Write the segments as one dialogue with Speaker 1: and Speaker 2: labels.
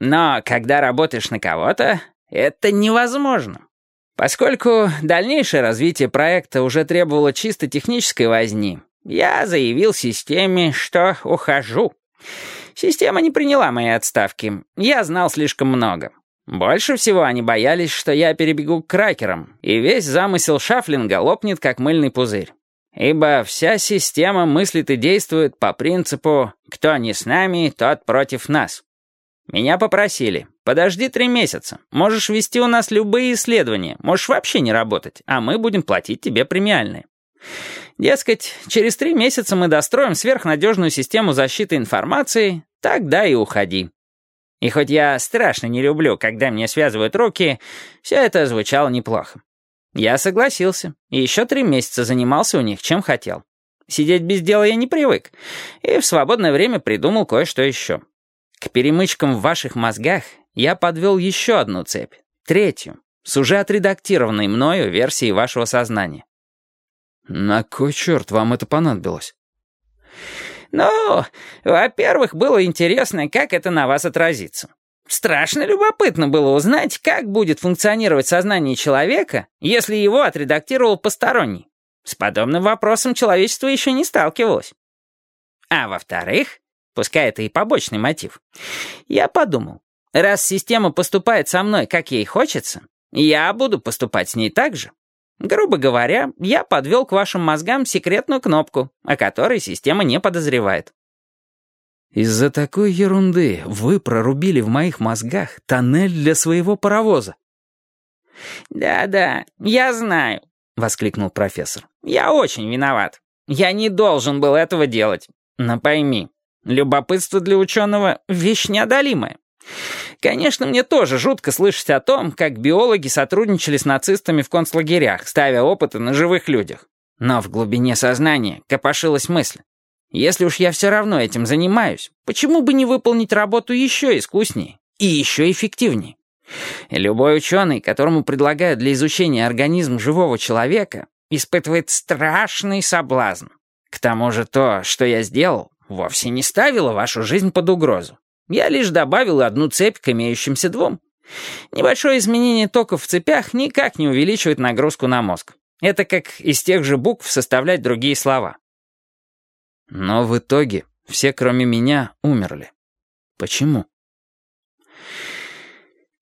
Speaker 1: Но когда работаешь на кого-то, это невозможно. Поскольку дальнейшее развитие проекта уже требовало чисто технической возни, я заявил системе, что ухожу. Система не приняла моей отставки. Я знал слишком много. Больше всего они боялись, что я перебегу к кракерам, и весь замысел шафлинга лопнет, как мыльный пузырь. Ибо вся система мыслит и действует по принципу «кто не с нами, тот против нас». Меня попросили «подожди три месяца, можешь вести у нас любые исследования, можешь вообще не работать, а мы будем платить тебе премиальные». Дескать, через три месяца мы достроим сверхнадежную систему защиты информации, тогда и уходи. И хоть я страшно не люблю, когда мне связывают руки, все это звучало неплохо. Я согласился, и еще три месяца занимался у них, чем хотел. Сидеть без дела я не привык, и в свободное время придумал кое-что еще. К перемычкам в ваших мозгах я подвел еще одну цепь, третью, с уже отредактированной мною версией вашего сознания.
Speaker 2: «На кой черт вам это понадобилось?»
Speaker 1: «Ну, во-первых, было интересно, как это на вас отразится. Страшно любопытно было узнать, как будет функционировать сознание человека, если его отредактировал посторонний. С подобным вопросом человечество еще не сталкивалось. А во-вторых, пускай это и побочный мотив, я подумал, раз система поступает со мной, как ей хочется, я буду поступать с ней так же. Грубо говоря, я подвел к вашим мозгам секретную кнопку, о которой система не подозревает.
Speaker 2: Из-за такой ерунды вы прорубили в моих мозгах тоннель для своего паровоза.
Speaker 1: «Да-да, я знаю», — воскликнул профессор. «Я очень виноват. Я не должен был этого делать. Но пойми, любопытство для ученого — вещь неодолимая. Конечно, мне тоже жутко слышать о том, как биологи сотрудничали с нацистами в концлагерях, ставя опыты на живых людях. Но в глубине сознания копошилась мысль. Если уж я все равно этим занимаюсь, почему бы не выполнить работу еще искуснее и еще эффективнее? Любой ученый, которому предлагают для изучения организм живого человека, испытывает страшный соблазн. К тому же то, что я сделал, вовсе не ставило вашу жизнь под угрозу. Я лишь добавил одну цепь к имеющимся двум. Небольшое изменение токов в цепях никак не увеличивает нагрузку на мозг. Это как из тех же букв составлять другие слова.
Speaker 2: Но в итоге все, кроме меня, умерли. Почему?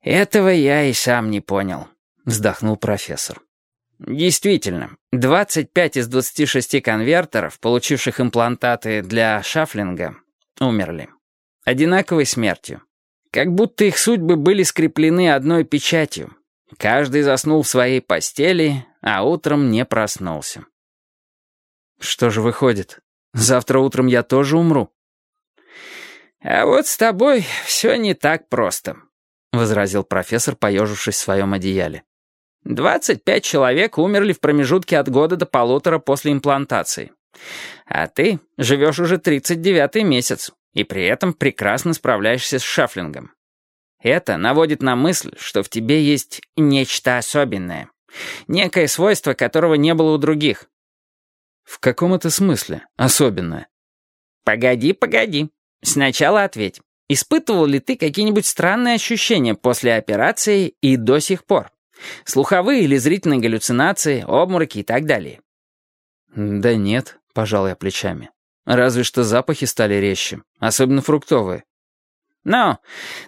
Speaker 1: «Этого я и сам не понял», — вздохнул профессор. «Действительно, 25 из 26 конвертеров, получивших имплантаты для шафлинга, умерли. Одинаковой смертью. Как будто их судьбы были скреплены одной печатью. Каждый заснул в своей постели, а утром не проснулся.
Speaker 2: Что же выходит? Завтра утром я тоже умру».
Speaker 1: «А вот с тобой все не так просто», — возразил профессор, поежившись в своем одеяле. «Двадцать пять человек умерли в промежутке от года до полутора после имплантации. А ты живешь уже тридцать девятый месяц, и при этом прекрасно справляешься с шафлингом. Это наводит на мысль, что в тебе есть нечто особенное, некое свойство, которого не было у других,
Speaker 2: «В каком это смысле? Особенное?»
Speaker 1: «Погоди, погоди. Сначала ответь. Испытывал ли ты какие-нибудь странные ощущения после операции и до сих пор? Слуховые или зрительные галлюцинации, обмороки и так далее?»
Speaker 2: «Да нет», — пожал я плечами. «Разве что запахи стали резче, особенно фруктовые».
Speaker 1: «Ну,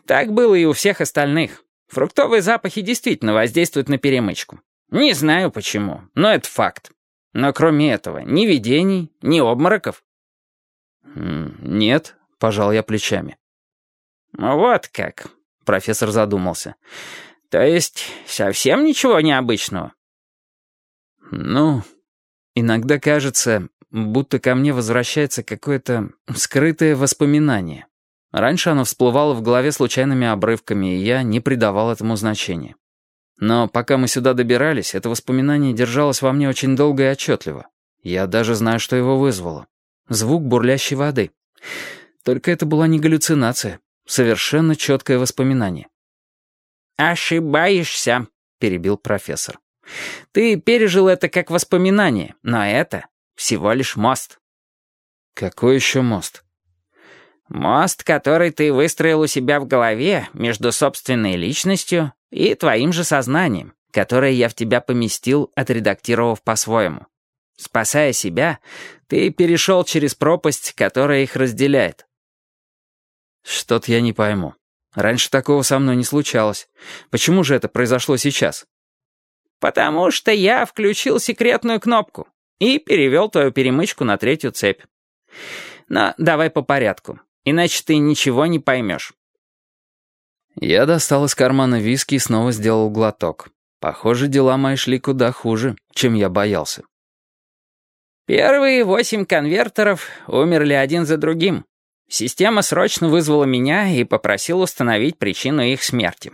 Speaker 1: так было и у всех остальных. Фруктовые запахи действительно воздействуют на перемычку. Не знаю почему, но это факт. Но кроме этого, ни видений, ни обмороков.
Speaker 2: «Нет», — пожал я плечами.
Speaker 1: «Вот как», — профессор задумался. «То есть совсем ничего необычного?»
Speaker 2: «Ну, иногда кажется, будто ко мне возвращается какое-то скрытое воспоминание. Раньше оно всплывало в голове случайными обрывками, и я не придавал этому значения. Но пока мы сюда добирались, это воспоминание держалось во мне очень долго и отчетливо. Я даже знаю, что его вызвало. Звук бурлящей воды. Только это была не галлюцинация, совершенно четкое воспоминание.
Speaker 1: «Ошибаешься», — перебил профессор. «Ты пережил это как воспоминание, но это всего лишь мост».
Speaker 2: «Какой еще мост?»
Speaker 1: Мост, который ты выстроил у себя в голове между собственной личностью и твоим же сознанием, которое я в тебя поместил, отредактировав по-своему. Спасая себя, ты перешел через пропасть, которая их разделяет.
Speaker 2: Что-то я не пойму. Раньше такого со мной не случалось. Почему же это произошло сейчас?
Speaker 1: Потому что я включил секретную кнопку и перевел твою перемычку на третью цепь. Но давай по порядку, иначе ты ничего не поймешь.
Speaker 2: Я достал из кармана виски и снова сделал глоток. Похоже, дела мои шли куда хуже, чем я боялся.
Speaker 1: Первые восемь конвертеров умерли один за другим. Система срочно вызвала меня и попросила установить причину их смерти.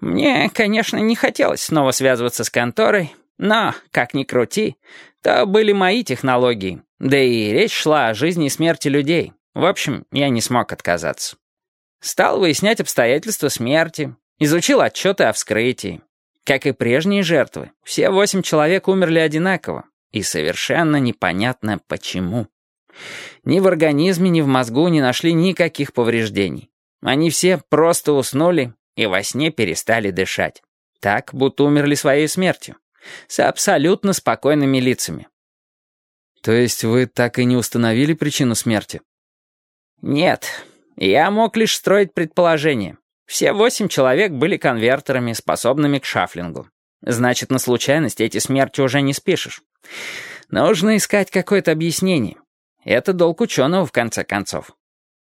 Speaker 1: Мне, конечно, не хотелось снова связываться с конторой, но, как ни крути, то были мои технологии, да и речь шла о жизни и смерти людей. В общем, я не смог отказаться. Стал выяснять обстоятельства смерти, изучил отчеты о вскрытии. Как и прежние жертвы, все восемь человек умерли одинаково, и совершенно непонятно почему. Ни в организме, ни в мозгу не нашли никаких повреждений. Они все просто уснули и во сне перестали дышать. Так, будто умерли своей смертью. С абсолютно спокойными лицами.
Speaker 2: То есть вы так и не установили причину смерти?
Speaker 1: Нет, я мог лишь строить предположения. Все восемь человек были конвертерами, способными к шафлингу. Значит, на случайность эти смерти уже не спишешь. Нужно искать какое-то объяснение. Это долг ученого, в конце концов.